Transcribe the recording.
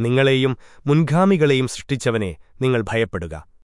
നിങ്ങളെയും മുൻഗാമികളെയും സൃഷ്ടിച്ചവനെ നിങ്ങൾ ഭയപ്പെടുക.